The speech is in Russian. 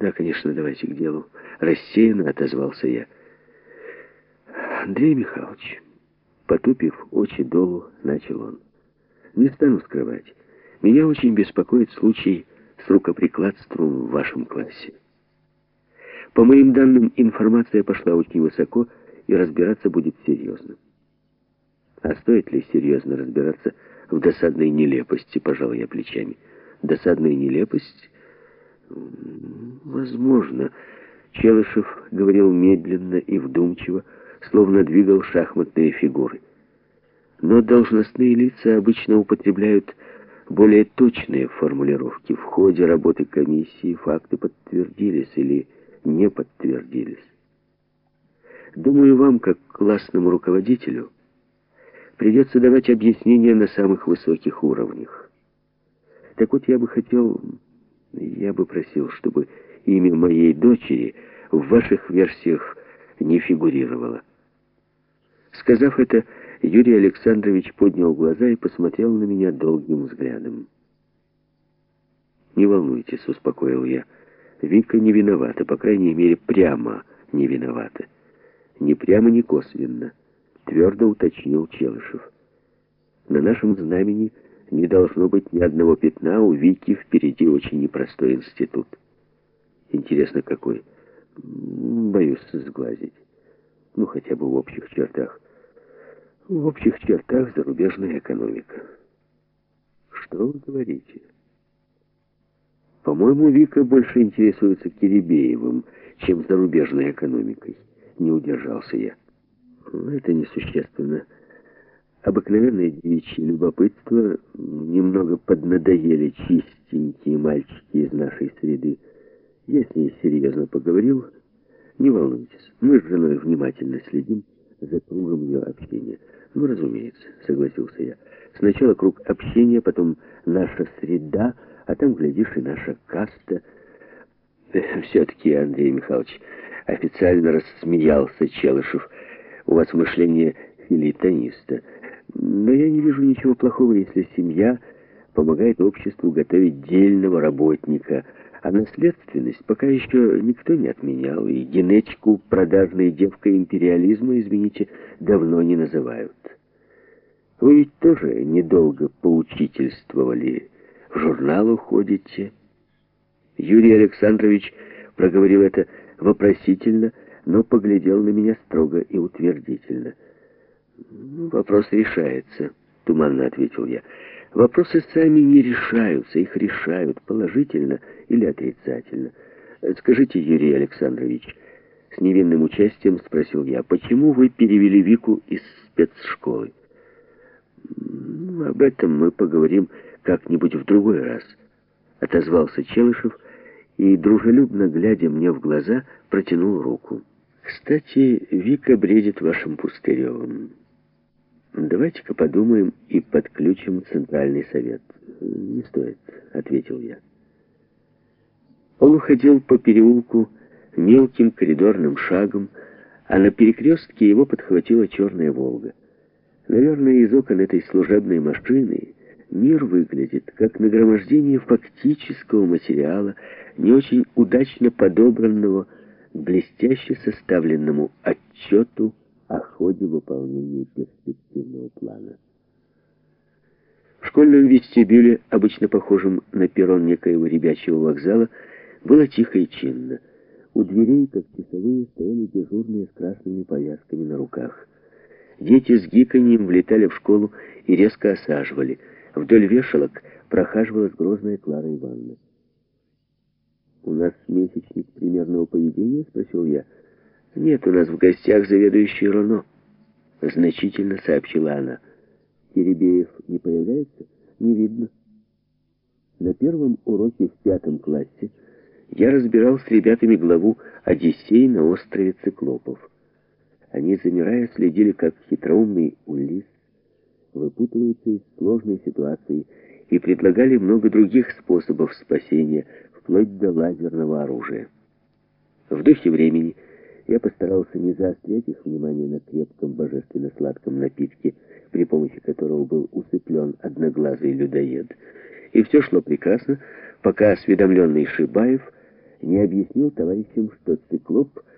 Да, конечно, давайте к делу. Рассеянно отозвался я. Андрей Михайлович, потупив очи долу, начал он. Не стану скрывать. Меня очень беспокоит случай с рукоприкладством в вашем классе. По моим данным, информация пошла очень высоко, и разбираться будет серьезно. А стоит ли серьезно разбираться в досадной нелепости, пожал я плечами. Досадная нелепость? Возможно. Челышев говорил медленно и вдумчиво, словно двигал шахматные фигуры. Но должностные лица обычно употребляют более точные формулировки. В ходе работы комиссии факты подтвердились или не подтвердились. Думаю, вам, как классному руководителю, придется давать объяснения на самых высоких уровнях. Так вот, я бы хотел, я бы просил, чтобы имя моей дочери в ваших версиях не фигурировало. Сказав это, Юрий Александрович поднял глаза и посмотрел на меня долгим взглядом. «Не волнуйтесь», — успокоил я. «Вика не виновата, по крайней мере, прямо не виновата. Ни прямо, ни косвенно» твердо уточнил Челышев. На нашем знамени не должно быть ни одного пятна, у Вики впереди очень непростой институт. Интересно, какой? Боюсь сглазить. Ну, хотя бы в общих чертах. В общих чертах зарубежная экономика. Что вы говорите? По-моему, Вика больше интересуется Киребеевым, чем зарубежной экономикой. Не удержался я. Это несущественно. Обыкновенное девичье любопытство немного поднадоели чистенькие мальчики из нашей среды. С ней серьезно поговорил. Не волнуйтесь, мы с женой внимательно следим за кругом ее общения. Ну, разумеется, согласился я. Сначала круг общения, потом наша среда, а там, глядишь, и наша каста. Все-таки, Андрей Михайлович, официально рассмеялся Челышев, у вас мышление филитониста. Но я не вижу ничего плохого, если семья помогает обществу готовить дельного работника, а наследственность пока еще никто не отменял, и генетику продажной девкой империализма, извините, давно не называют. Вы ведь тоже недолго поучительствовали, в журнал уходите. Юрий Александрович проговорил это вопросительно, но поглядел на меня строго и утвердительно. «Вопрос решается», — туманно ответил я. «Вопросы сами не решаются, их решают положительно или отрицательно. Скажите, Юрий Александрович, с невинным участием спросил я, почему вы перевели Вику из спецшколы?» «Об этом мы поговорим как-нибудь в другой раз», — отозвался Челышев и, дружелюбно глядя мне в глаза, протянул руку. Кстати, Вика бредит вашим Пустыревым. Давайте-ка подумаем и подключим Центральный совет. Не стоит, ответил я. Он уходил по переулку мелким коридорным шагом, а на перекрестке его подхватила черная «Волга». Наверное, из окон этой служебной машины мир выглядит как нагромождение фактического материала, не очень удачно подобранного, блестяще составленному отчету о ходе выполнения перспективного плана. В школьном вестибюле, обычно похожем на перрон некоего ребячьего вокзала, было тихо и чинно. У дверей, как часовые, стояли дежурные с красными повязками на руках. Дети с гиканьем влетали в школу и резко осаживали. Вдоль вешалок прохаживалась грозная Клара Ивановна. «У нас месячник примерного поведения?» — спросил я. «Нет, у нас в гостях заведующий РОНО», — значительно сообщила она. «Теребеев не появляется? Не видно». На первом уроке в пятом классе я разбирал с ребятами главу «Одиссей на острове Циклопов». Они, замирая, следили, как хитроумный Улис выпутывается из сложной ситуации и предлагали много других способов спасения — вплоть до лазерного оружия. В духе времени я постарался не заострять их внимание на крепком божественно-сладком напитке, при помощи которого был усыплен одноглазый людоед. И все шло прекрасно, пока осведомленный Шибаев не объяснил товарищам, что циклоп